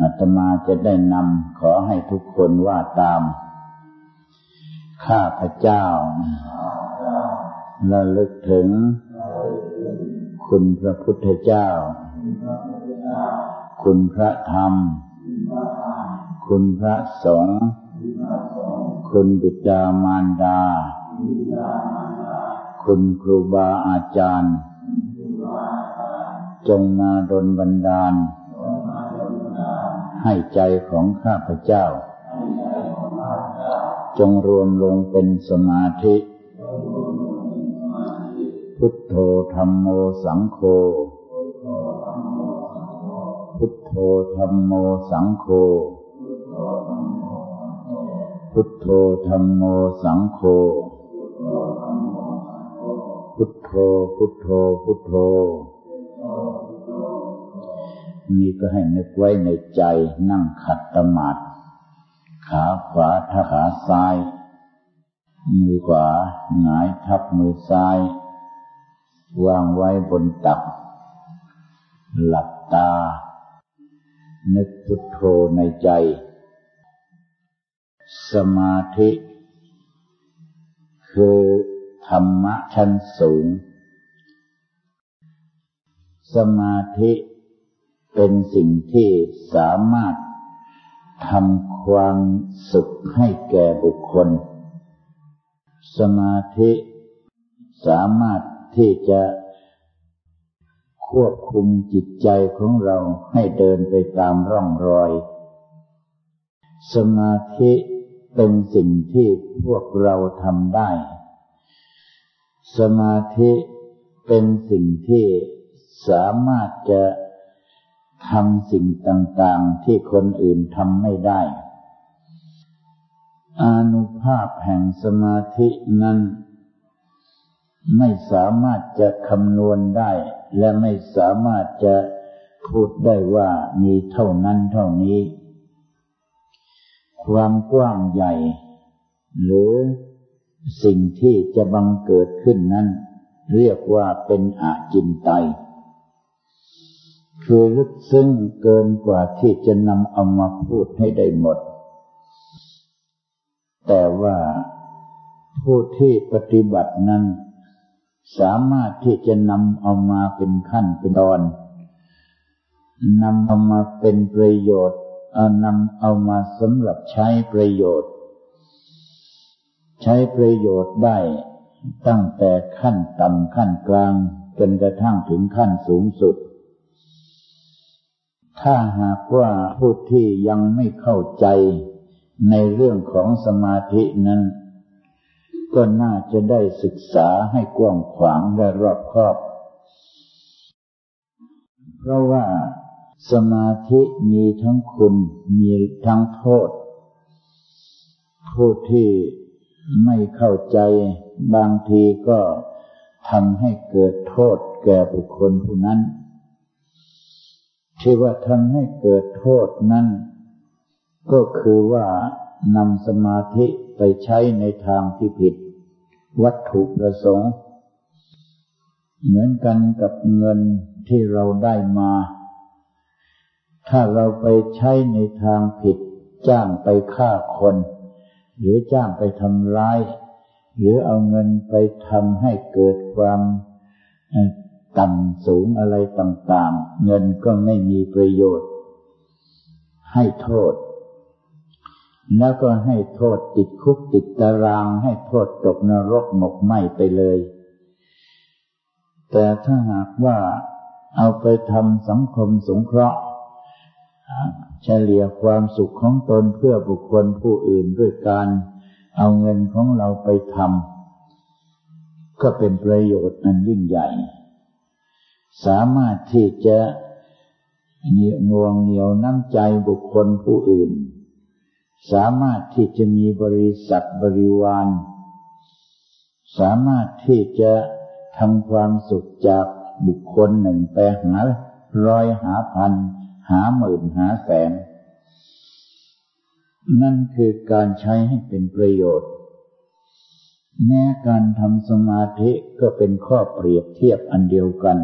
อาตมาจะได้นำขอให้ทุกคนว่าตาม ข้าพเจ้าระลึกถึง คุณพระพุทธเจ้า คุณพระธรรม คุณพระสงฆ์คุณบิดามารดา คุณครูบาอาจารย์ จงมาดลบันดาล ให้ใจของข้าพเจ้า จงรวมลงเป็นสมาธิ พุทโธธรรมโมสังโฆพุทโธธรรมโมสังโฆพุทโธธรรมโมสังโฆพุทโธพุทโธพุทโธ นี่ก็ให้นึกไว้ในใจนั่งขัดตมาดขาขวาทับขาซ้าย มือขวาหงายทับมือซ้าย วางไว้บนตัก หลับตา นึกพุทโธในใจ สมาธิ คือธรรมะชั้นสูง สมาธิ เป็นสิ่งที่สามารถทำความสุขให้แก่บุคคล สมาธิสามารถที่จะควบคุมจิตใจของเราให้เดินไปตามร่องรอย สมาธิเป็นสิ่งที่พวกเราทำได้ สมาธิเป็นสิ่งที่สามารถจะ ทำสิ่งต่างๆที่คนอื่นทำไม่ได้ อนุภาพแห่งสมาธินั้น ไม่สามารถจะคำนวณได้ และไม่สามารถจะพูดได้ว่ามีเท่านั้นเท่านี้ ความกว้างใหญ่ หรือสิ่งที่จะบังเกิดขึ้นนั้น เรียกว่าเป็นอาจินไตย คือลึกซึ้งเกินกว่าที่จะนำเอามาพูดให้ได้หมด แต่ว่าผู้ที่ปฏิบัตินั้น สามารถที่จะนำเอามาเป็นขั้นเป็นตอนนำเอามาเป็นประโยชน์เอานำเอามาสำหรับใช้ประโยชน์ ใช้ประโยชน์ได้ตั้งแต่ขั้นต่ำขั้นกลางจนกระทั่งถึงขั้นสูงสุด ถ้าหากว่าผู้ที่ยังไม่เข้าใจในเรื่องของสมาธินั้น ก็น่าจะได้ศึกษาให้กว้างขวางและรอบคอบ เพราะว่าสมาธิมีทั้งคุณมีทั้งโทษ ผู้ที่ไม่เข้าใจบางทีก็ทำให้เกิดโทษแก่บุคคลผู้นั้น ที่ว่าทำให้เกิดโทษนั้น ก็คือว่านำสมาธิไปใช้ในทางที่ผิด วัตถุประสงค์ เหมือนกันกับเงินที่เราได้มา ถ้าเราไปใช้ในทางผิด จ้างไปฆ่าคน หรือจ้างไปทำร้าย หรือเอาเงินไปทำให้เกิดความ ต่ำสูงอะไรต่างๆ เงินก็ไม่มีประโยชน์ ให้โทษ แล้วก็ให้โทษติดคุกติดตาราง ให้โทษตกนรกหมกไหมไปเลย แต่ถ้าหากว่าเอาไปทำสังคมสงเคราะห์เฉลี่ยความสุขของตนเพื่อบุคคลผู้อื่นด้วยการเอาเงินของเราไปทำก็เป็นประโยชน์อันยิ่งใหญ่ สามารถที่จะเหนียวงวงเหนียวน้ำใจบุคคลผู้อื่น สามารถที่จะมีบริษัทบริวาร สามารถที่จะทำความสุขจากบุคคลหนึ่งไปหาร้อยหาพัน หาหมื่นหาแสน นั่นคือการใช้ให้เป็นประโยชน์ แม้การทำสมาธิก็เป็นข้อเปรียบเทียบอันเดียวกัน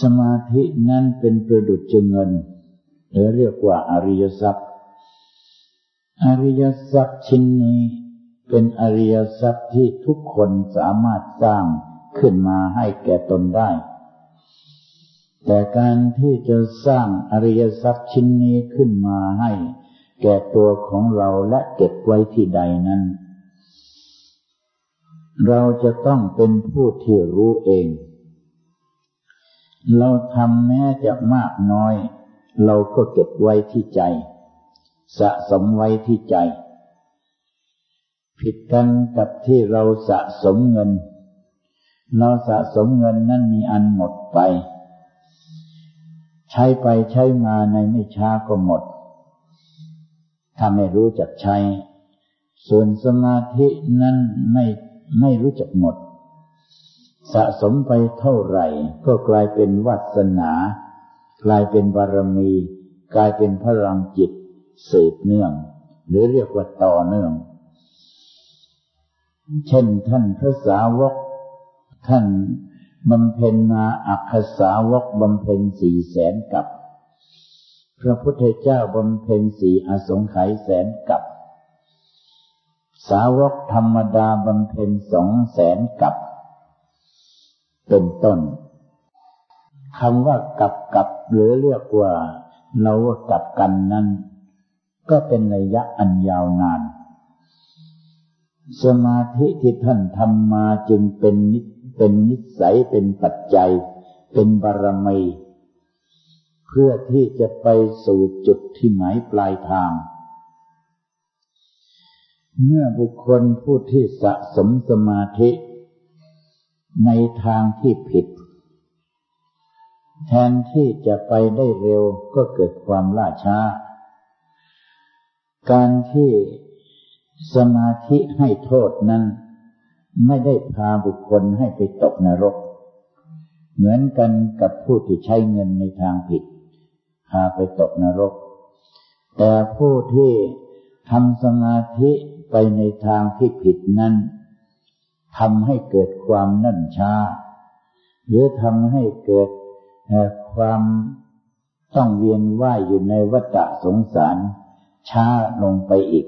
สมาธินั้นเป็นประดุจเงินหรือเรียกว่าอริยทรัพย์ อริยทรัพย์ชิ้นนี้เป็นอริยทรัพย์ที่ทุกคนสามารถสร้างขึ้นมาให้แก่ตนได้ แต่การที่จะสร้างอริยทรัพย์ชิ้นนี้ขึ้นมาให้ แก่ตัวของเราและเก็บไว้ที่ใดนั้น เราจะต้องเป็นผู้ที่รู้เอง เราทำแม้จะมากน้อย เราก็เก็บไว้ที่ใจ สะสมไว้ที่ใจ ผิดกันกับที่เราสะสมเงิน เราสะสมเงินนั่นมีอันหมดไป ใช้ไปใช้มาในไม่ช้าก็หมดถ้าไม่รู้จักใช้ ส่วนสมาธินั้นไม่ไม่รู้จักหมด สะสมไปเท่าไหร่ ก็กลายเป็นวัสนา กลายเป็นบารมี กลายเป็นพลังจิตสืบเนื่อง หรือเรียกว่าต่อเนื่อง เช่นท่านพระสาวก ท่านบำเพ็ญมาอักขสาวกบำเพ็ญสี่แสนกับ พระพุทธเจ้าบำเพ็ญสี่อสงไขยแสนกับ สาวกธรรมดาบำเพ็ญสองแสนกับ เป็นต้นคำว่ากับกับหรือเรียกว่าเราว่ากับกันนั้น ก็เป็นระยะอันยาวนาน สมาธิที่ท่านทำมาจึงเป็นนิเป็นนิสัยเป็นปัจจัย เป็นบารมี เพื่อที่จะไปสู่จุดที่หมายปลายทาง เมื่อบุคคลผู้ที่สะสมสมาธิ ในทางที่ผิด แทนที่จะไปได้เร็วก็เกิดความล่าช้า การที่สมาธิให้โทษนั้น ไม่ได้พาบุคคลให้ไปตกนรก เหมือนกันกับผู้ที่ใช้เงินในทางผิด พาไปตกนรก แต่ผู้ที่ทำสมาธิไปในทางที่ผิดนั้น ทำให้เกิดความนั่นช้า หรือทำให้เกิดความต้องเวียนว่ายอยู่ในวัฏสงสาร ช้าลงไปอีก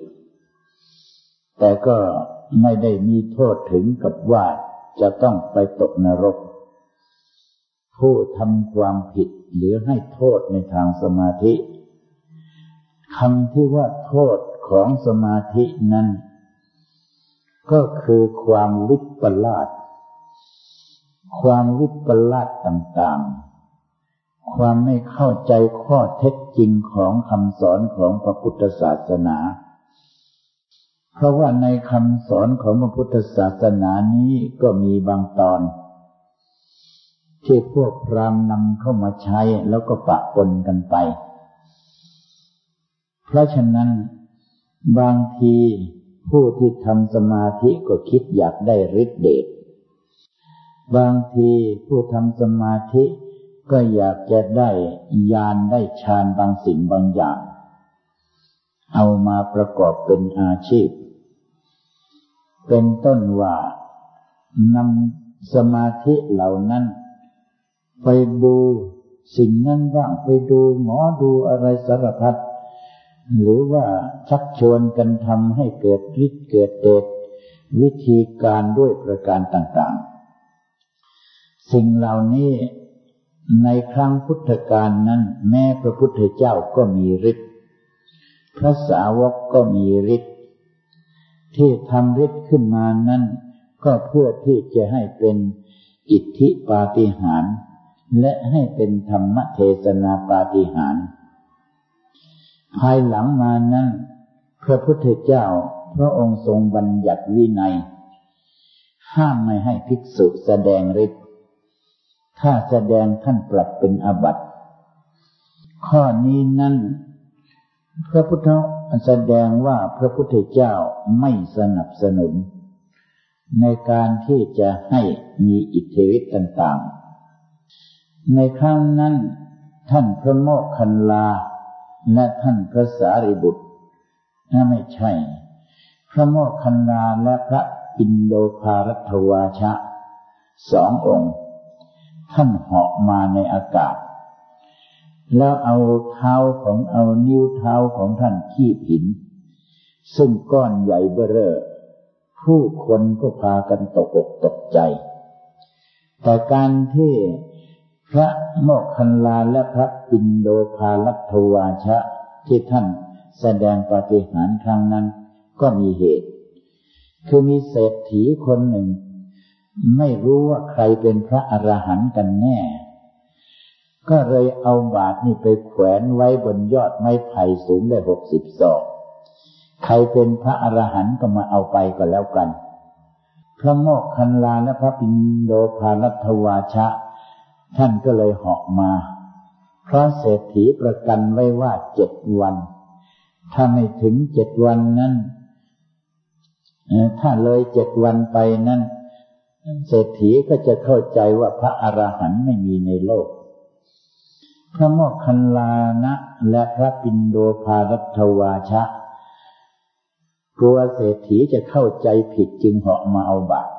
แต่ก็ไม่ได้มีโทษถึงกับว่าจะต้องไปตกนรก ผู้ทำความผิดหรือให้โทษในทางสมาธิคำที่ว่าโทษของสมาธินั้น ก็คือความวิปลาสความวิปลาสต่างๆ ความไม่เข้าใจข้อเท็จจริงของคำสอนของพระพุทธศาสนา เพราะว่าในคำสอนของพระพุทธศาสนานี้ก็มีบางตอนที่พวกพรามนำเข้ามาใช้แล้วก็ปะปนกันไป เพราะฉะนั้นบางที ผู้ที่ทำสมาธิก็คิดอยากได้ฤทธิเดชบางทีผู้ทำสมาธิก็อยากจะได้ญาณได้ฌานบางสิ่งบางอย่าง เอามาประกอบเป็นอาชีพ เป็นต้นว่านำสมาธิเหล่านั้น ไปดูสิ่งนั้นบ้างไปดูหมอดูอะไรสารพัด หรือว่าชักชวนกันทำให้เกิดฤทธิ์เกิดเดชวิธีการด้วยประการต่างๆ สิ่งเหล่านี้ในครั้งพุทธกาลนั้น แม้พระพุทธเจ้าก็มีฤทธิ์พระสาวกก็มีฤทธิ์ที่ทำฤทธิ์ขึ้นมานั้น ก็เพื่อที่จะให้เป็นอิทธิปาฏิหาริย์และให้เป็นธรรมเทศนาปาฏิหาริย์ ภายหลังมานั้นพระพุทธเจ้าพระองค์ทรงบัญญัติวินัย ห้ามไม่ให้ภิกษุแสดงฤทธิ์ถ้าแสดงท่านปรับเป็นอบัติข้อนี้นั้นพระพุทธแสดงว่าพระพุทธเจ้าไม่สนับสนุน ในการที่จะให้มีอิทธิฤทธิ์ต่าง ๆ ในครั้งนั้นท่านพระโมกขันลา และท่านพระสารีบุตรนั่นไม่ใช่ พระโมกขันลาและพระอินโดภารัตวาชะสององค์ ท่านเหาะมาในอากาศ แล้วเอาเท้าของเอานิ้วเท้าของท่านขี้ผิน ซึ่งก้อนใหญ่เบ้อเร่อผู้คนก็พากันตกอกตกใจ แต่การที่ พระโมกคันลาและพระปินโดภาลัทวาชะที่ท่านแสดงปฏิหารครั้งนั้นก็มีเหตุ คือมีเศรษฐีคนหนึ่ง ไม่รู้ว่าใครเป็นพระอรหันต์กันแน่ ก็เลยเอาบาทนี่ไปแขวนไว้บนยอดไม้ไผ่สูงได้หกสิบศอกใครเป็นพระอรหันต์ก็มาเอาไปก็แล้วกัน พระโมกคันลาและพระปินโดภาลัทวาชะ ท่านก็เลยเหาะมา เพราะเศรษฐีประกันไว้ว่าเจ็ดวัน ถ้าไม่ถึงเจ็ดวันนั้นถ้าเลยเจ็ดวันไปนั้นเศรษฐีก็จะเข้าใจว่าพระอรหันต์ไม่มีในโลก พระโมคคัลลานะและพระปินโดภารัตวาชะกลัวเศรษฐีจะเข้าใจผิดจึงเหาะมาเอาบาตร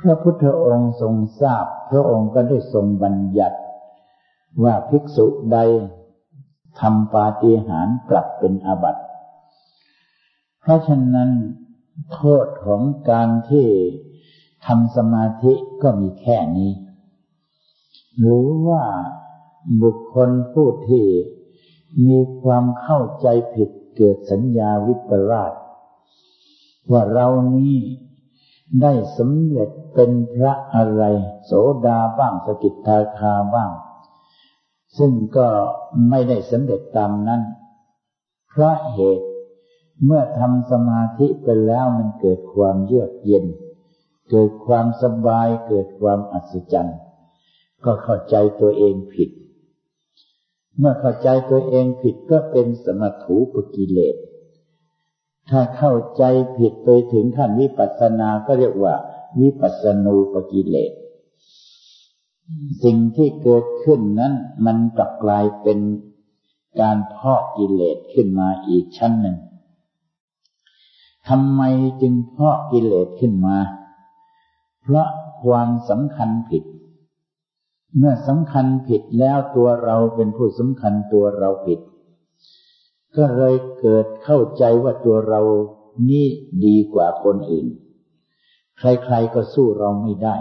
พระพุทธองค์ทรงทราบ พระองค์ก็ได้ทรงบัญญัติ ว่าภิกษุใดทำปาฏิหาริย์กลับเป็นอาบัติ เพราะฉะนั้นโทษของการที่ทำสมาธิก็มีแค่นี้ หรือว่าบุคคลผู้ที่มีความเข้าใจผิดเกิดสัญญาวิปลาสว่าเรานี้ ได้สำเร็จเป็นพระอะไร โสดาบ้างสกิทาคาบ้าง ซึ่งก็ไม่ได้สำเร็จตามนั้น เพราะเหตุเมื่อทำสมาธิไปแล้วมันเกิดความเยือกเย็น เกิดความสบายเกิดความอัศจรรย์ ก็เข้าใจตัวเองผิด เมื่อเข้าใจตัวเองผิดก็เป็นสมถูปกิเลส ถ้าเข้าใจผิดไปถึงขั้นวิปัสสนาก็เรียกว่า วิปัสสนูปกิเลส สิ่งที่เกิดขึ้นนั้น มันกลับกลายเป็นการพอกกิเลสขึ้นมาอีกชั้นหนึ่งทำไมจึงพอกกิเลสขึ้นมา เพราะความสำคัญผิด เมื่อสำคัญผิดแล้วตัวเราเป็นผู้สำคัญตัวเราผิด ก็เลยเกิดเข้าใจว่าตัวเรานี่ดีกว่าคนอื่น ใครๆก็สู้เราไม่ได้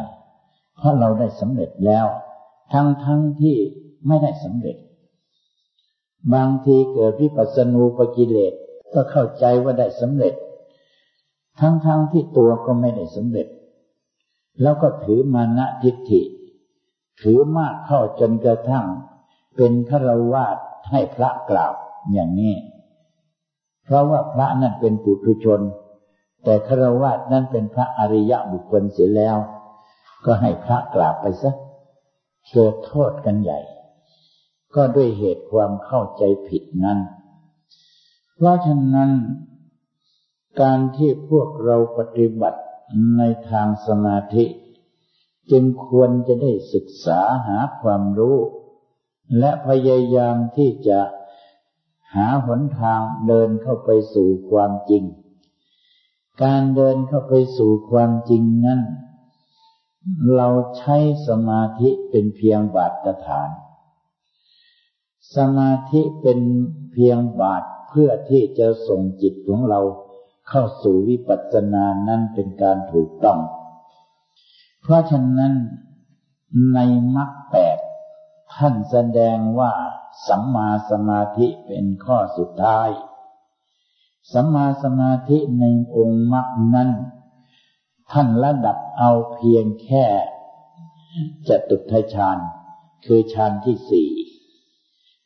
เพราะเราได้สำเร็จแล้ว ทั้งทั้งที่ไม่ได้สำเร็จ บางทีเกิดวิปัสสนูปกิเลสก็เข้าใจว่าได้สำเร็จ ทั้งทั้งที่ตัวก็ไม่ได้สำเร็จ แล้วก็ถือมานะทิฏฐิ ถือมากเข้าจนกระทั่ง เป็นฆราวาสให้พระกล่าว อย่างนี้ เพราะว่าพระนั่นเป็นปุถุชน แต่ฆราวาสนั่นเป็นพระอริยะบุคคลเสียแล้ว ก็ให้พระกราบไปซะเกิดโทษกันใหญ่ ก็ด้วยเหตุความเข้าใจผิดนั้น เพราะฉะนั้น การที่พวกเราปฏิบัติในทางสมาธิ จึงควรจะได้ศึกษาหาความรู้ และพยายามที่จะ หาหนทางเดินเข้าไปสู่ความจริง การเดินเข้าไปสู่ความจริงนั้นเราใช้สมาธิเป็นเพียงบาตรฐาน สมาธิเป็นเพียงบาตรเพื่อที่จะส่งจิตของเราเข้าสู่วิปัสสนานั้นเป็นการถูกต้อง เพราะฉะนั้นในมรรคแปดท่านแสดงว่า สัมมาสมาธิเป็นข้อสุดท้าย สัมมาสมาธิในองค์มรรคนั้น ท่านระดับเอาเพียงแค่จตุทฌานคือฌานที่สี่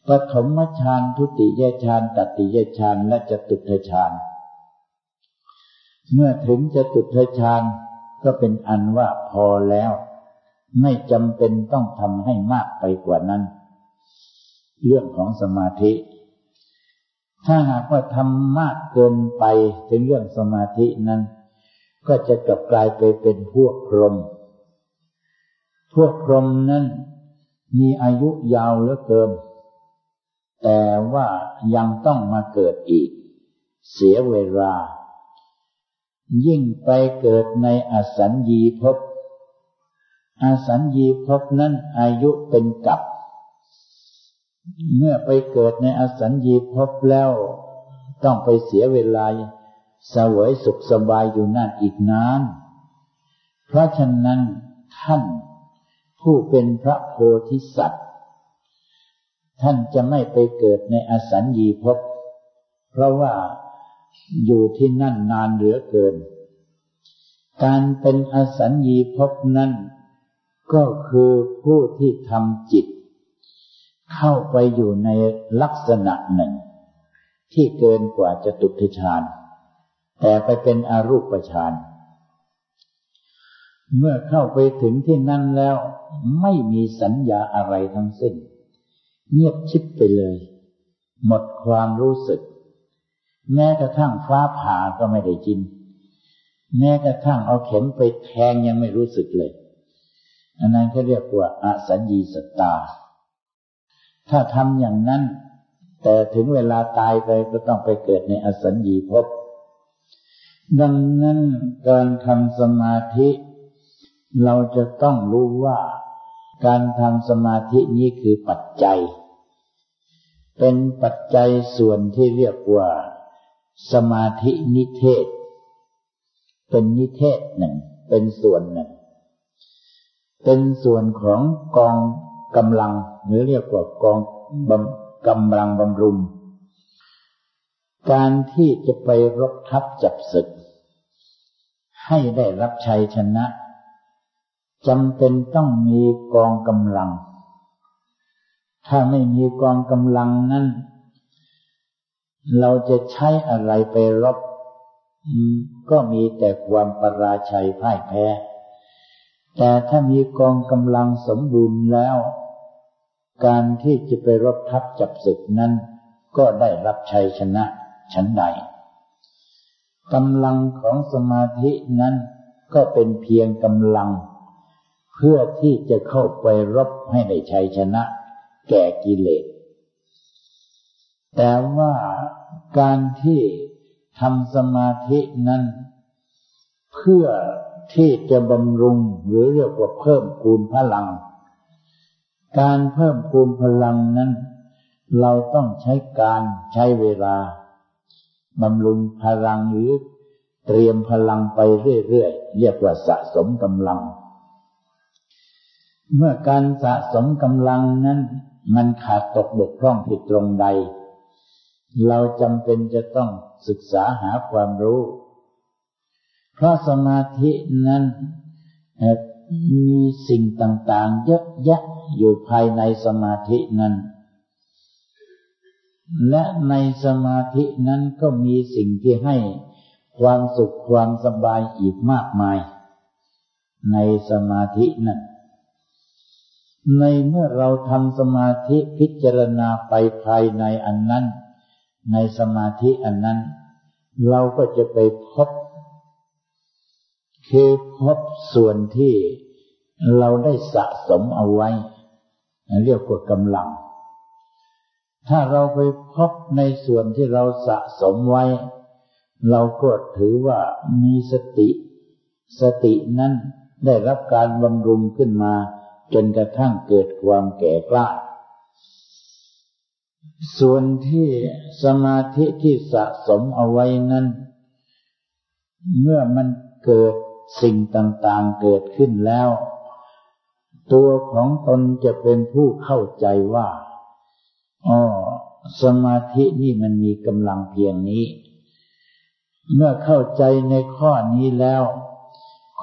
ปฐมฌานทุติยฌานตติยฌานและจตุทฌานเมื่อถึงจตุทฌานก็เป็นอันว่าพอแล้ว ไม่จำเป็นต้องทำให้มากไปกว่านั้น เรื่องของสมาธิ ถ้าหากว่าทำมากเกินไปถึงเรื่องสมาธินั้น ก็จะกลับกลายไปเป็นพวกพรหมพวกพรหมนั้นมีอายุยาวเหลือเกิน แต่ว่ายังต้องมาเกิดอีก เสียเวลา ยิ่งไปเกิดในอสัญญีภพอสัญญีภพนั้นอายุเป็นกับ เมื่อไปเกิดในอสัญญีพบแล้ว ต้องไปเสียเวลาสวยสุขสบายอยู่นั่นอีกนาน เพราะฉะนั้นท่านผู้เป็นพระโพธิสัตว์ ท่านจะไม่ไปเกิดในอสัญญีภพเพราะว่าอยู่ที่นั่นนานเหลือเกิน การเป็นอสัญญีภพนั้นก็คือผู้ที่ทำจิต เข้าไปอยู่ในลักษณะหนึ่ง ที่เกินกว่าจะตุทิฌานแต่ไปเป็นอรูปฌานเมื่อเข้าไปถึงที่นั่นแล้ว ไม่มีสัญญาอะไรทั้งสิ้น เงียบชิบไปเลย หมดความรู้สึก แม้กระทั่งฟ้าผ่าก็ไม่ได้จิน แม้กระทั่งเอาเข็มไปแทงยังไม่รู้สึกเลย อันนั้นเขาเรียกว่าอาสัญญีสตา ถ้าทำอย่างนั้น แต่ถึงเวลาตายไปก็ต้องไปเกิดในอสัญญีภพดังนั้นการทำสมาธิ เราจะต้องรู้ว่า การทำสมาธินี้คือปัจจัย เป็นปัจจัยส่วนที่เรียกว่า สมาธินิเทศ เป็นนิเทศหนึ่ง เป็นส่วนหนึ่ง เป็นส่วนของกองกำลังหรือเรียกว่ากองกำลังบำรุง การที่จะไปรบทับจับศึก ให้ได้รับชัยชนะจำเป็นต้องมีกองกำลัง ถ้าไม่มีกองกำลังนั้น เราจะใช้อะไรไปรบ ก็มีแต่ความปราชัยพ่ายแพ้ แต่ถ้ามีกองกำลังสมบูรณ์แล้ว การที่จะไปรบทับจับศึกนั้น ก็ได้รับชัยชนะชั้นใดกำลังของสมาธินั้นก็เป็นเพียงกำลัง เพื่อที่จะเข้าไปรบให้ในชัยชนะ แก่กิเลส แต่ว่าการที่ทำสมาธินั้น เพื่อที่จะบำรุงหรือเรียกว่าเพิ่มคูณพลัง การเพิ่มคูณพลังนั้น เราต้องใช้การใช้เวลาบำรุงพลังหรือเตรียมพลังไปเรื่อยๆเรียกว่าสะสมกำลัง เมื่อการสะสมกำลังนั้น มันขาดตกบกพร่องผิดตรงใด เราจำเป็นจะต้องศึกษาหาความรู้ เพราะสมาธินั้นมีสิ่งต่างๆเยอะแยะ อยู่ภายในสมาธินั้น และในสมาธินั้นก็มีสิ่งที่ให้ความสุขความสบายอีกมากมาย ในสมาธินั้นในเมื่อเราทำสมาธิพิจารณาไปภายในอันนั้น ในสมาธิอันนั้น เราก็จะไปพบ คือพบส่วนที่เราได้สะสมเอาไว้ เรียกว่ากำลัง ถ้าเราไปพบในส่วนที่เราสะสมไว้ เราก็ถือว่ามีสติ สตินั้นได้รับการบำรุงขึ้นมา จนกระทั่งเกิดความแก่กล้า ส่วนที่สมาธิที่สะสมเอาไว้นั้น เมื่อมันเกิดสิ่งต่างๆเกิดขึ้นแล้ว ตัวของตนจะเป็นผู้เข้าใจว่าอ๋อสมาธินี่มันมีกำลังเพียงนี้ เมื่อเข้าใจในข้อนี้แล้ว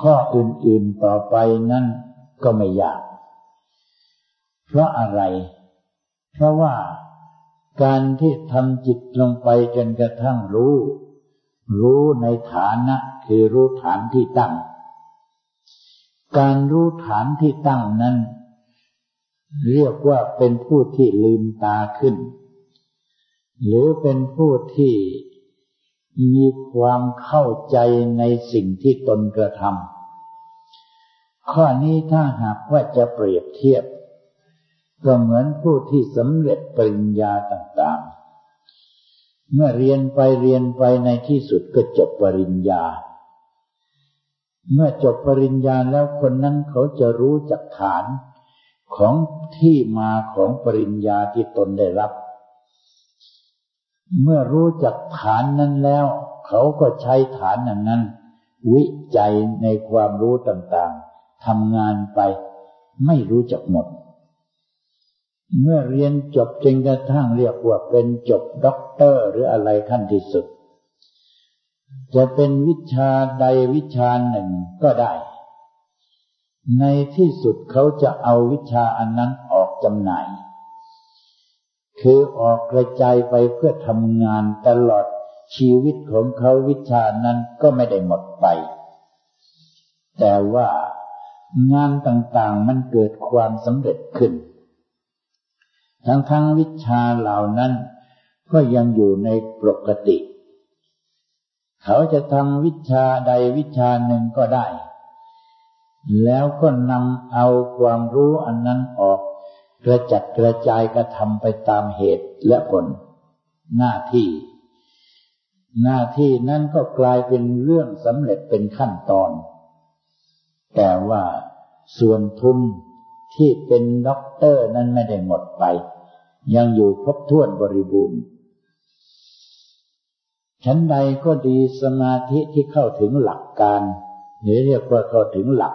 ข้ออื่นๆต่อไปนั้นก็ไม่ยาก เพราะอะไร เพราะว่าการที่ทำจิตลงไปจนกระทั่งรู้ รู้ในฐานะคือรู้ฐานที่ตั้ง การรู้ฐานที่ตั้งนั้น เรียกว่าเป็นผู้ที่ลืมตาขึ้น หรือเป็นผู้ที่มีความเข้าใจในสิ่งที่ตนกระทำข้อนี้ถ้าหากว่าจะเปรียบเทียบ ก็เหมือนผู้ที่สำเร็จปริญญาต่างๆ เมื่อเรียนไปเรียนไปในที่สุดก็จบปริญญา เมื่อจบปริญญาแล้วคนนั้นเขาจะรู้จักฐานของที่มาของปริญญาที่ตนได้รับ เมื่อรู้จักฐานนั้นแล้ว เขาก็ใช้ฐานนั้นนั้น วิจัยในความรู้ต่างๆทำงานไป ไม่รู้จักหมด เมื่อเรียนจบจนกระทั่งเรียกว่าเป็นจบด็อกเตอร์หรืออะไรขั้นที่สุด จะเป็นวิชาใดวิชาหนึ่งก็ได้ ในที่สุดเขาจะเอาวิชาอันนั้นออกจำหน่าย คือออกกระจายไปเพื่อทำงานตลอดชีวิตของเขาวิชานั้นก็ไม่ได้หมดไป แต่ว่างานต่างๆมันเกิดความสำเร็จขึ้น ทั้งทั้งวิชาเหล่านั้นก็ยังอยู่ในปกติ เขาจะทำวิชาใดวิชาหนึ่งก็ได้ แล้วก็นำเอาความรู้อันนั้นออกกระจัดกระจายกระทำไปตามเหตุและผล หน้าที่ หน้าที่นั้นก็กลายเป็นเรื่องสำเร็จเป็นขั้นตอน แต่ว่าส่วนทุนที่เป็นด็อกเตอร์นั้นไม่ได้หมดไป ยังอยู่ครบถ้วนบริบูรณ์ ชั้นใดก็ดีสมาธิที่เข้าถึงหลักการหรือเรียกว่าเข้าถึงหลัก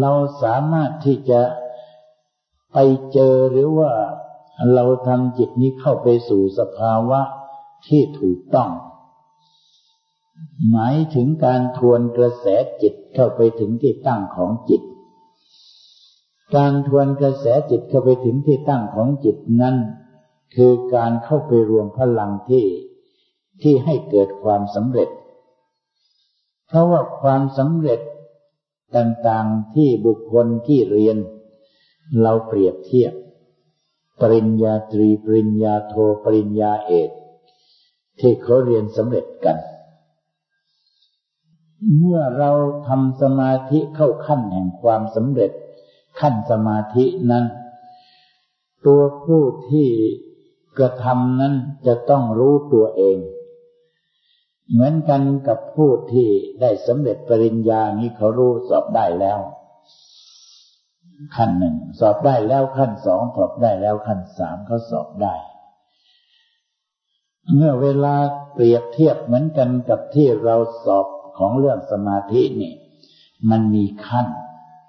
เราสามารถที่จะไปเจอหรือว่าเราทำจิตนี้เข้าไปสู่สภาวะที่ถูกต้อง หมายถึงการทวนกระแสจิตเข้าไปถึงที่ตั้งของจิต การทวนกระแสจิตเข้าไปถึงที่ตั้งของจิตนั้น คือการเข้าไปรวมพลังที่ ที่ให้เกิดความสำเร็จ เพราะว่าความสำเร็จต่างๆที่บุคคลที่เรียน เราเปรียบเทียบ ปริญญาตรีปริญญาโทปริญญาเอกที่เขาเรียนสำเร็จกัน เมื่อเราทำสมาธิเข้าขั้นแห่งความสำเร็จ ขั้นสมาธินั้น ตัวผู้ที่กระทำนั้นจะต้องรู้ตัวเอง เหมือนกันกับผู้ที่ได้สำเร็จปริญญานี้เขารู้สอบได้แล้ว ขั้นหนึ่ง สอบได้แล้วขั้นสองสอบได้แล้วขั้นสามเขาสอบได้ เมื่อเวลาเปรียบเทียบเหมือนกันกับที่เราสอบของเรื่องสมาธินี่ มันมีขั้น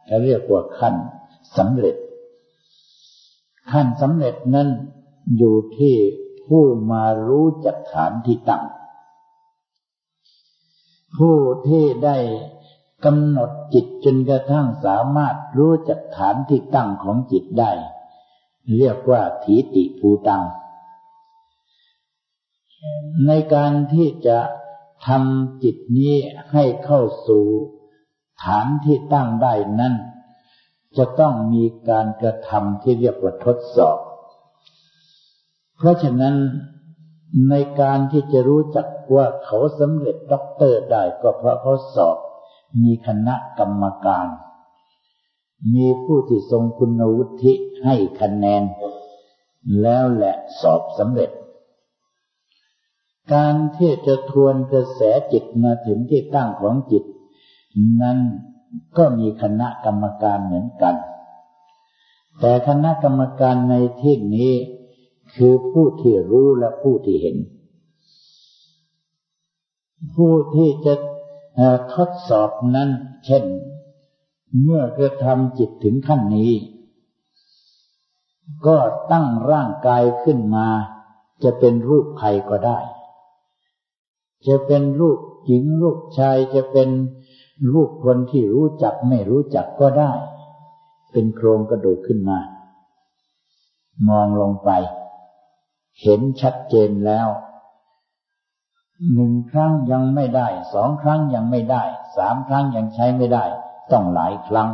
เขาเรียกว่าขั้นสำเร็จ ขั้นสำเร็จนั้นอยู่ที่ผู้มารู้จักฐานที่ตั้ง ผู้ที่ได้กำหนดจิตจนกระทั่งสามารถรู้จักฐานที่ตั้งของจิตได้ เรียกว่าถีติภูตัง ในการที่จะทำจิตนี้ให้เข้าสู่ฐานที่ตั้งได้นั้น จะต้องมีการกระทำที่เรียกว่าทดสอบ เพราะฉะนั้นในการที่จะรู้จัก ว่าเขาสำเร็จด็อกเตอร์ได้ก็เพราะเขาสอบ มีคณะกรรมการ มีผู้ที่ทรงคุณวุฒิให้คะแนน แล้วแหละสอบสำเร็จ การที่จะทวนกระแสจิตมาถึงที่ตั้งของจิต นั้นก็มีคณะกรรมการเหมือนกัน แต่คณะกรรมการในที่นี้คือผู้ที่รู้และผู้ที่เห็น ผู้ที่จะทดสอบนั้น เช่น เมื่อกระทำจิตถึงขั้นนี้ ก็ตั้งร่างกายขึ้นมา จะเป็นรูปใครก็ได้ จะเป็นลูกหญิงลูกชายจะเป็นลูกคนที่รู้จักไม่รู้จักก็ได้ เป็นโครงกระดูกขึ้นมา มองลงไป เห็นชัดเจนแล้ว หนึ่งครั้งยังไม่ได้ สองครั้งยังไม่ได้ สามครั้งยังใช้ไม่ได้ ต้องหลายครั้ง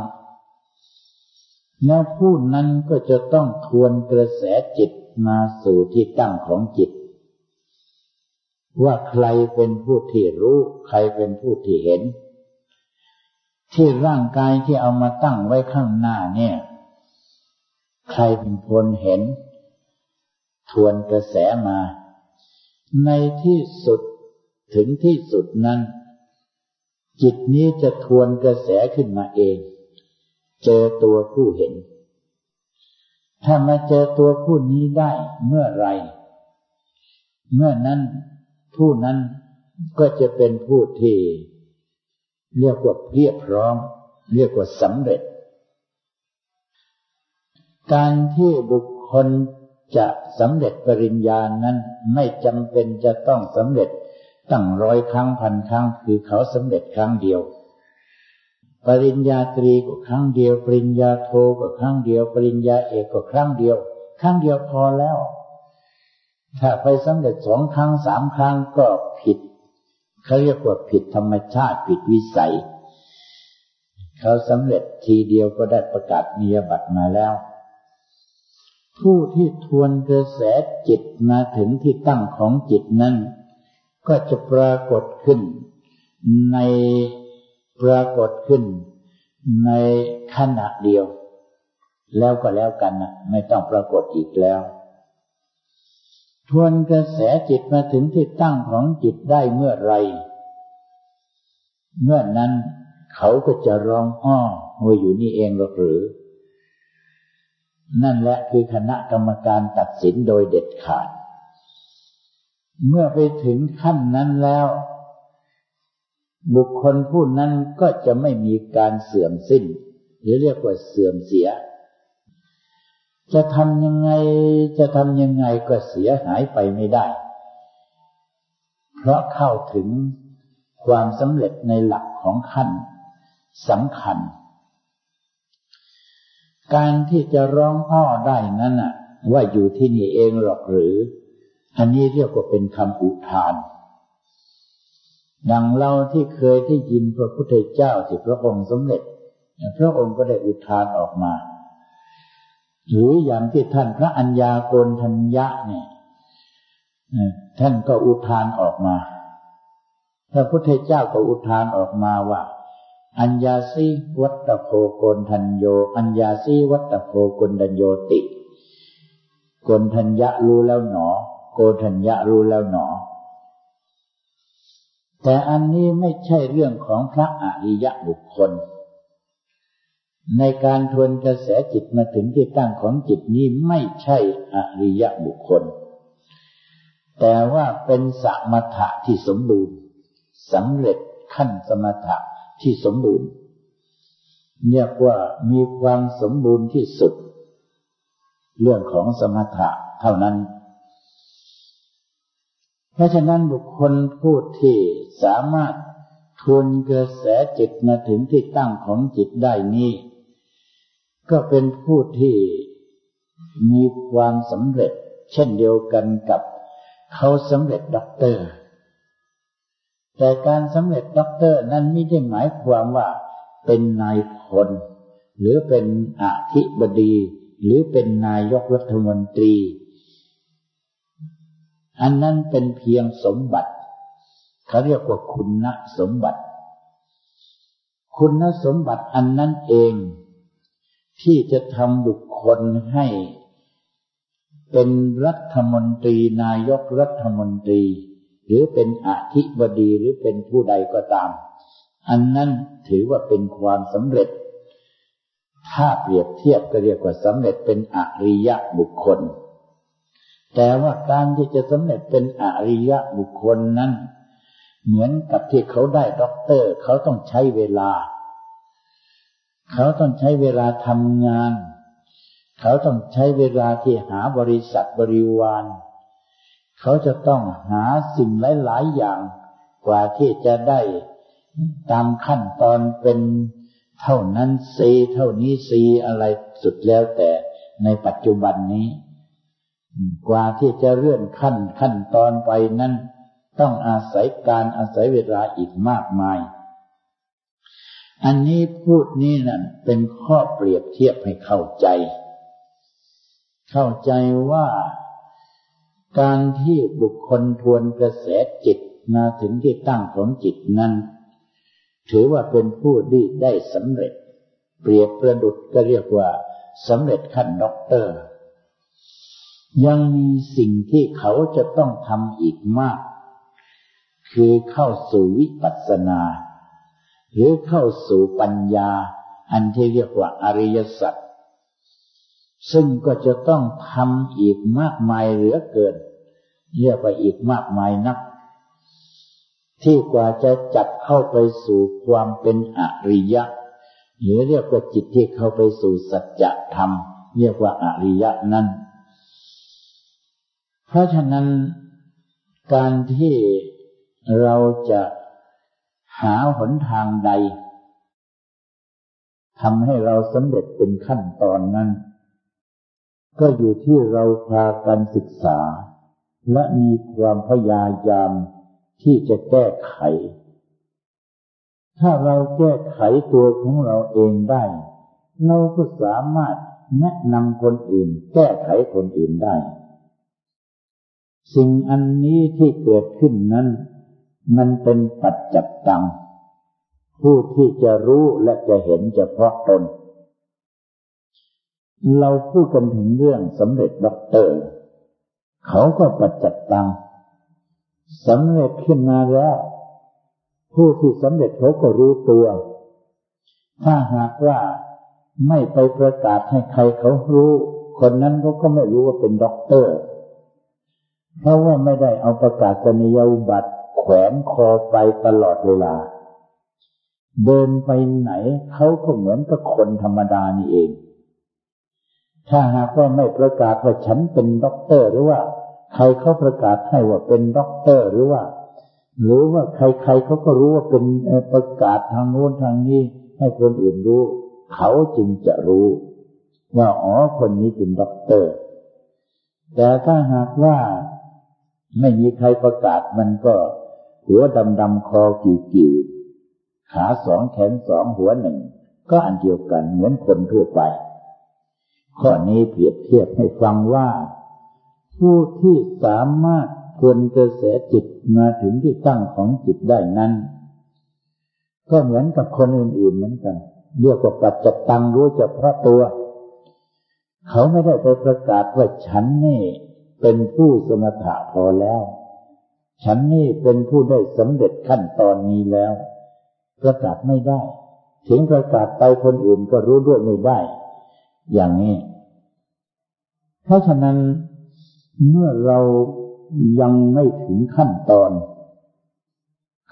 แล้วผู้นั้นก็จะต้องทวนกระแสจิตมาสู่ที่ตั้งของจิต ว่าใครเป็นผู้ที่รู้ ใครเป็นผู้ที่เห็น ที่ร่างกายที่เอามาตั้งไว้ข้างหน้าเนี่ย ใครเป็นคนเห็น ทวนกระแสมา ในที่สุด ถึงที่สุดนั้น จิตนี้จะทวนกระแสขึ้นมาเอง เจอตัวผู้เห็น ถ้ามาเจอตัวผู้นี้ได้เมื่อไร เมื่อนั้นผู้นั้นก็จะเป็นผู้ที่เรียกว่าเพียบพร้อม เรียกว่าสำเร็จ การที่บุคคลจะสำเร็จปริญญานั้นไม่จำเป็นจะต้องสำเร็จ ตั้งร้อยครั้งพันครั้งคือเขาสำเร็จครั้งเดียว ปริญญาตรีก็ครั้งเดียว ปริญญาโทก็ครั้งเดียว ปริญญาเอกก็ครั้งเดียว ครั้งเดียวพอแล้ว ถ้าไปสำเร็จสองครั้งสามครั้งก็ผิดเขาเรียกว่าผิดธรรมชาติผิดวิสัย เขาสำเร็จทีเดียวก็ได้ประกาศมียบัตรมาแล้ว ผู้ที่ทวนกระแสจิตมาถึงที่ตั้งของจิตนั้น ก็จะปรากฏขึ้น ในปรากฏขึ้น ในขณะเดียว แล้วก็แล้วกันนะไม่ต้องปรากฏอีกแล้ว ทวนกระแสจิตมาถึงที่ตั้งของจิตได้เมื่อไร เมื่อนั้นเขาก็จะร้องอ้อว่าอยู่นี่เองหรอกหรือ นั่นแหละคือคณะกรรมการตัดสินโดยเด็ดขาด เมื่อไปถึงขั้นนั้นแล้ว บุคคลผู้นั้นก็จะไม่มีการเสื่อมสิ้น หรือเรียกว่าเสื่อมเสีย จะทำยังไงจะทำยังไงก็เสียหายไปไม่ได้ เพราะเข้าถึงความสำเร็จในหลักของขั้นสำคัญ การที่จะร้องพ่อได้นั้นน่ะ ว่าอยู่ที่นี่เองหรอกหรือ อันนี้เรียกว่าเป็นคำอุทาน ดังเราที่เคยที่ยินพระพุทธเจ้าที่พระองค์สำเร็จพระองค์ก็ได้อุทานออกมา หรืออย่างที่ท่านพระัญญาโกนทัญญะเนี่ยท่านก็อุทานออกมา พระพุทธเจ้าก็อุทานออกมาว่า อัญญาสีวัตโพโกนทัญโย อัญญาสีวัตโพโกนทัญโยติโกนทัญญะรู้แล้วหนอ โกนทัญญะรู้แล้วหนอ แต่อันนี้ไม่ใช่เรื่องของพระอริยะบุคคล ในการทวนกระแสจิตมาถึงที่ตั้งของจิตนี้ไม่ใช่อริยะบุคคล แต่ว่าเป็นสมถะที่สมบูรณ์สำเร็จขั้นสมถะที่สมบูรณ์เรียกว่ามีความสมบูรณ์ที่สุด เรื่องของสมถะเท่านั้น เพราะฉะนั้นบุคคลผู้ที่สามารถทวนกระแสจิตมาถึงที่ตั้งของจิตได้นี้ ก็เป็นผู้ที่มีความสำเร็จ เช่นเดียวกันกับเขาสำเร็จด็อกเตอร์ แต่การสำเร็จด็อกเตอร์นั้นไม่ได้หมายความว่าเป็นนายพลหรือเป็นอธิบดี หรือเป็นนายกรัฐมนตรี อันนั้นเป็นเพียงสมบัติ เขาเรียกว่าคุณสมบัติ คุณสมบัติอันนั้นเอง ที่จะทำบุคคลให้ เป็นรัฐมนตรีนายกรัฐมนตรี หรือเป็นอธิบดีหรือเป็นผู้ใดก็ตาม อันนั้นถือว่าเป็นความสำเร็จ ถ้าเปรียบเทียบก็เรียกว่าสำเร็จเป็นอริยะบุคคล แต่ว่าการที่จะสำเร็จเป็นอริยะบุคคลนั้น เหมือนกับที่เขาได้ด็อกเตอร์ เขาต้องใช้เวลา เขาต้องใช้เวลาทำงาน เขาต้องใช้เวลาที่หาบริษัทบริวาร เขาจะต้องหาสิ่งหลาย ๆ อย่าง กว่าที่จะได้ตามขั้นตอนเป็นเท่านั้นซีเท่านี้ซีอะไรสุดแล้วแต่ในปัจจุบันนี้ กว่าที่จะเลื่อนขั้นขั้นตอนไปนั้น ต้องอาศัยการอาศัยเวลาอีกมากมาย อันนี้พูดนี้นั่นเป็นข้อเปรียบเทียบให้เข้าใจ เข้าใจว่าการที่บุคคลทวนกระแสจิตมาถึงที่ตั้งของจิตนั้น ถือว่าเป็นผู้ที่ได้สำเร็จ เปรียบประดุดก็เรียกว่าสำเร็จขั้นด็อกเตอร์ ยังมีสิ่งที่เขาจะต้องทำอีกมาก คือเข้าสู่วิปัสสนา หรือเข้าสู่ปัญญา อันที่เรียกว่าอริยสัจซึ่งก็จะต้องทำอีกมากมายเหลือเกิน เรียกว่าอีกมากมายนัก ที่กว่าจะจัดเข้าไปสู่ความเป็นอริยะ หรือเรียกว่าจิตที่เข้าไปสู่สัจธรรม เรียกว่าอริยะนั้น ราะฉะนั้นการที่เราจะหาหนทางใดทำให้เราสำเร็จเป็นขั้นตอนนั้น ก็อยู่ที่เราพากันศึกษา และมีความพยายามที่จะแก้ไข ถ้าเราแก้ไขตัวของเราเองได้ เราก็สามารถแนะนำคนอื่น แก้ไขคนอื่นได้ สิ่งอันนี้ที่เกิดขึ้นนั้น มันเป็นปัจจับตัง ผู้ที่จะรู้และจะเห็นเฉพาะตน เราพูดกันถึงเรื่องสำเร็จด็อกเตอร์ เขาก็ประจัดตังสำเร็จขึ้นมาแล้ว ผู้ที่สำเร็จเขาก็รู้ตัว ถ้าหากว่าไม่ไปประกาศให้ใครเขารู้ คนนั้นเขาก็ไม่รู้ว่าเป็นด็อกเตอร์ เพราะว่าไม่ได้เอาประกาศนียบัตรแขวนคอไปตลอดเวลา เดินไปไหนเขาก็เหมือนกับคนธรรมดานี่เอง ถ้าหากว่าไม่ประกาศว่าฉันเป็นด็อกเตอร์หรือว่า ใครเขาประกาศให้ว่าเป็นด็อกเตอร์หรือว่า หรือว่าใครๆเขาก็รู้ว่าเป็นประกาศทางโน้นทางนี้ ให้คนอื่นรู้ เขาจึงจะรู้ว่าอ๋อคนนี้เป็นด็อกเตอร์ แต่ถ้าหากว่า ไม่มีใครประกาศมันก็ หัวดำๆคอกิ่วขาสองแขนสองหัวหนึ่ง ก็อันเดียวกันเหมือนคนทั่วไป ข้อนี้เปรียบเทียบให้ฟังว่า ผู้ที่สามารถทวนกระแสจิตมาถึงที่ตั้งของจิตได้นั้น ก็เหมือนกับคนอื่นๆเหมือนกันเรียกว่าปัจจตังรู้จะพระตัว เขาไม่ได้ไปประกาศว่าฉันนี่ เป็นผู้สมถะพอแล้ว ฉันนี่เป็นผู้ได้สำเร็จขั้นตอนนี้แล้ว ประกาศไม่ได้ ถึงประกาศไปคนอื่นก็รู้ด้วยไม่ได้ อย่างนี้ เพราะฉะนั้นเมื่อเรายังไม่ถึงขั้นตอน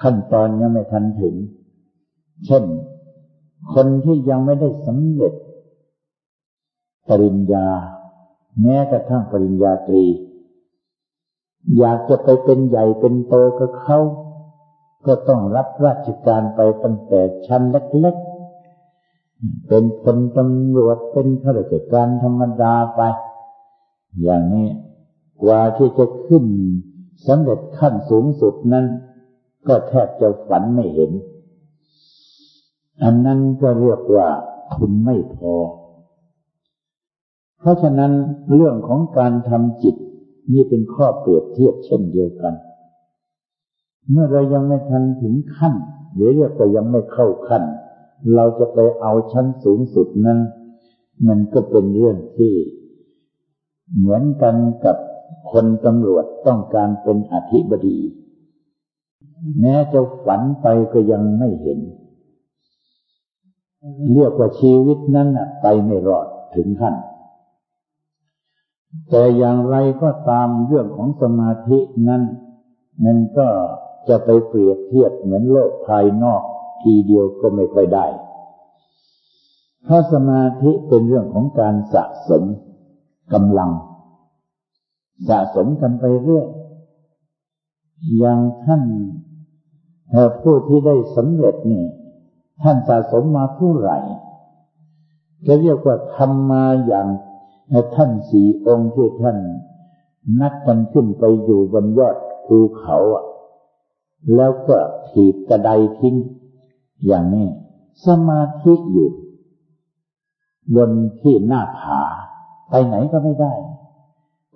ขั้นตอนยังไม่ทันถึง เช่น คนที่ยังไม่ได้สำเร็จปริญญา แม้กระทั่งปริญญาตรี อยากจะไปเป็นใหญ่เป็นโตกับเขาก็ต้องรับราชการไปตั้งแต่ชั้นเล็กๆ เป็นพลตำรวจเป็นข้าราชการธรรมดาไป อย่างนี้กว่าที่จะขึ้นสำเร็จขั้นสูงสุดนั้น ก็แทบจะฝันไม่เห็น อันนั้นก็เรียกว่าทุนไม่พอ เพราะฉะนั้นเรื่องของการทำจิตนี่เป็นข้อเปรียบเทียบเช่นเดียวกัน เมื่อเรายังไม่ทันถึงขั้นหรือเรียกว่ายังไม่เข้าขั้น เราจะไปเอาชั้นสูงสุดนั้น มันก็เป็นเรื่องที่ เหมือนกันกับคนตำรวจต้องการเป็นอธิบดี แม้จะฝันไปก็ยังไม่เห็น เรียกว่าชีวิตนั้นไปไม่รอดถึงขั้น แต่อย่างไรก็ตามเรื่องของสมาธินั้นมันก็จะไปเปรียบเทียบเหมือนโลกภายนอกทีเดียวก็ไม่ค่อยได้เพราะสมาธิเป็นเรื่องของการสะสมกำลัง สะสมกันไปเรื่อยอย่างท่านผู้ที่ได้สำเร็จนี่ท่านสะสมมาเท่าไหร่จะเรียกว่าทำมาอย่าง ท่านสี่องค์ที่ท่าน นัดกันขึ้นไปอยู่บนยอดภูเขาอะ แล้วก็ถีบกระไดทิ้ง อย่างนี้ สมาธิอยู่ บนที่หน้าผา ไปไหนก็ไม่ได้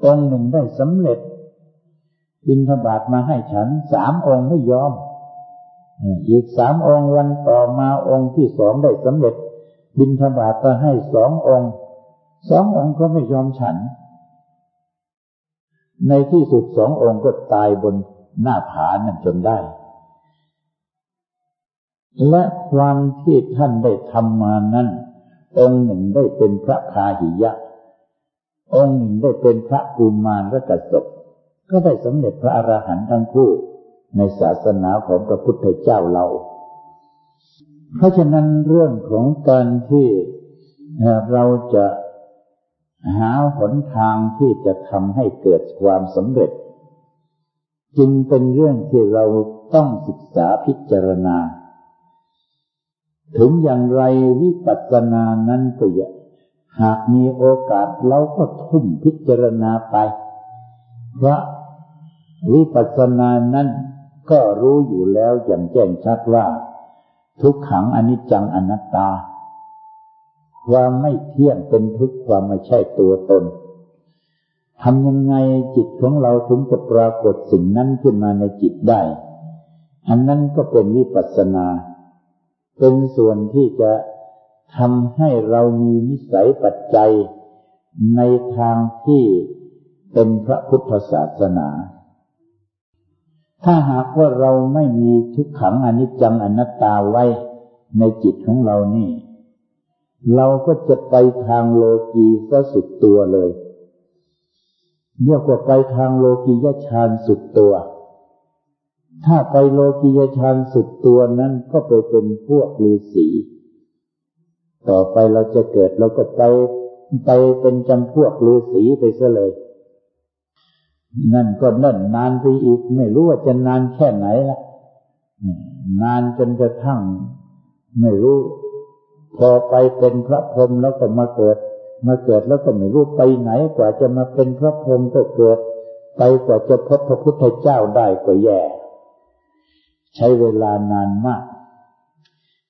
องค์หนึ่งได้สำเร็จ บินทบาทมาให้ฉันสามองค์ไม่ยอม อีกสามองค์วันต่อมาองค์ที่สองได้สำเร็จ บินทบาทก็ให้สององค์ สององค์ก็ไม่ยอมฉัน ในที่สุดสององค์ก็ตายบนหน้าผานั่นจนได้ และความที่ท่านได้ทำมานั้นองค์หนึ่งได้เป็นพระคาหิยะ องค์หนึ่งได้เป็นพระกุมารและกษัตริย์ก็ได้สำเร็จพระอรหันต์ทั้งคู่ในศาสนาของพระพุทธเจ้าเรา เพราะฉะนั้นเรื่องของการที่เราจะ หาหนทางที่จะทำให้เกิดความสำเร็จ จึงเป็นเรื่องที่เราต้องศึกษาพิจารณา ถึงอย่างไรวิปัสสนานั้นก็อย่าหากมีโอกาสเราก็ทุ่มพิจารณาไปเพราะวิปัสสนานั้นก็รู้อยู่แล้วอย่างแจ้งชัดว่า ทุกขังอนิจจังอนัตตา ความไม่เที่ยงเป็นทุกข์ความไม่ใช่ตัวตนทำยังไงจิตของเราถึงจะปรากฏสิ่งนั้นขึ้นมาในจิตได้ อันนั้นก็เป็นวิปัสสนา เป็นส่วนที่จะทำให้เรามีนิสัยปัจจัยในทางที่เป็นพระพุทธศาสนา ถ้าหากว่าเราไม่มีทุกขังอนิจจังอนัตตาไว้ในจิตของเรานี่ เราก็จะไปทางโลกีซะสุดตัวเลยเรียกว่าไปทางโลกียฌานสุดตัว ถ้าไปโลกียฌานสุดตัวนั้นก็ไปเป็นพวกฤาษีต่อไปเราจะเกิดเราก็ไปไปเป็นจำพวกฤาษีไปซะเลย นั่นก็นั่นนานไปอีก ไม่รู้ว่าจะนานแค่ไหนละนานจนกระทั่ง ไม่รู้ พอไปเป็นพระพรหมแล้วก็มาเกิด มาเกิดแล้วก็ไม่รู้ไปไหนกว่าจะมาเป็นพระพรหมก็เกิด ไปกว่าจะพบพระพุทธเจ้าได้ก็แย่ ใช้เวลานานมาก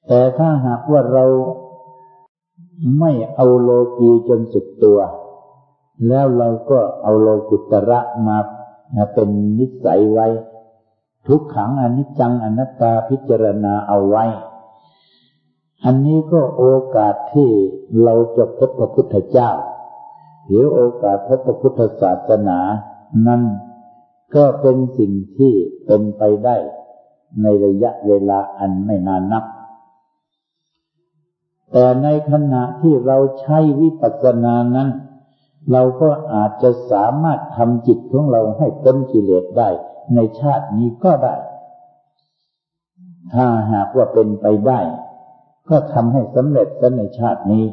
แต่ถ้าหากว่าเราไม่เอาโลกีจนสุดตัว แล้วเราก็เอาโลกุตระมาเป็นนิสัยไว้ ทุกขังอนิจจังอนัตตาพิจารณาเอาไว้ อันนี้ก็โอกาสที่เราจะพบพระพุทธเจ้า หรือโอกาสพบพระพุทธศาสนานั้นก็เป็นสิ่งที่เป็นไปได้ในระยะเวลาอันไม่นานนัก แต่ในขณะที่เราใช้วิปัสสนานั้น เราก็อาจจะสามารถทำจิตของเราให้พ้นกิเลสได้ ในชาตินี้ก็ได้ ถ้าหากว่าเป็นไปได้ ก็ทำให้สำเร็จในชาตินี้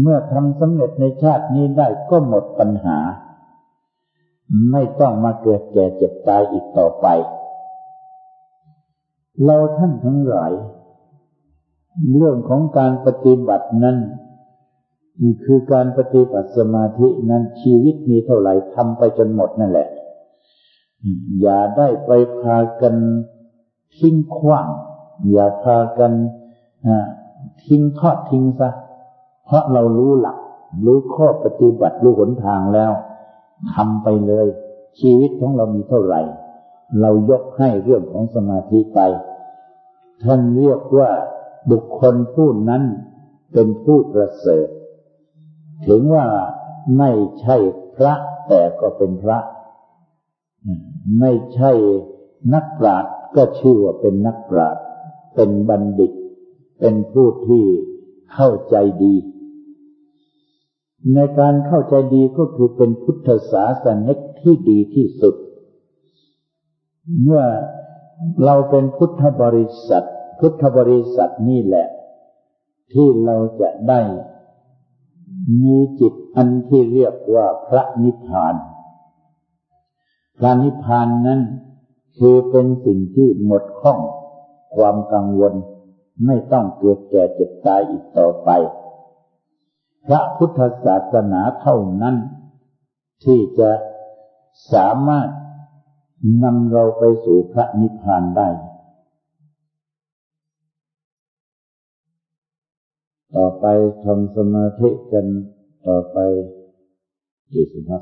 เมื่อทำสำเร็จในชาตินี้ได้ก็หมดปัญหา ไม่ต้องมาเกิดแก่เจ็บตายอีกต่อไป เราท่านทั้งหลายเรื่องของการปฏิบัตินั้นคือการปฏิบัติสมาธินั้นชีวิตมีเท่าไหร่ทำไปจนหมดนั่นแหละ อย่าได้ไปพากันทิ้งขว้าง อย่าพากัน ทิ้งทอดทิ้งซะ เพราะเรารู้หลัก รู้ข้อปฏิบัติ รู้หนทางแล้วทำไปเลย ชีวิตของเรามีเท่าไหร่ เรายกให้เรื่องของสมาธิไป ท่านเรียกว่าบุคคลผู้นั้นเป็นผู้ประเสริฐ ถึงว่าไม่ใช่พระแต่ก็เป็นพระ ไม่ใช่นักปราชญ์ก็ชื่อว่าเป็นนักปราชญ์เป็นบัณฑิต เป็นผู้ที่เข้าใจดี ในการเข้าใจดีก็คือเป็นพุทธศาสนิกที่ดีที่สุด เมื่อเราเป็นพุทธบริษัท พุทธบริษัทนี่แหละ ที่เราจะได้มีจิตอันที่เรียกว่าพระนิพพาน พระนิพพานนั้นคือเป็นสิ่งที่หมดข้องความกังวล ไม่ต้องเกิดแก่เจ็บตายอีกต่อไป พระพุทธศาสนาเท่านั้น ที่จะสามารถนำเราไปสู่พระนิพพานได้ ต่อไปทำสมาธิกันต่อไปกี่สิบนา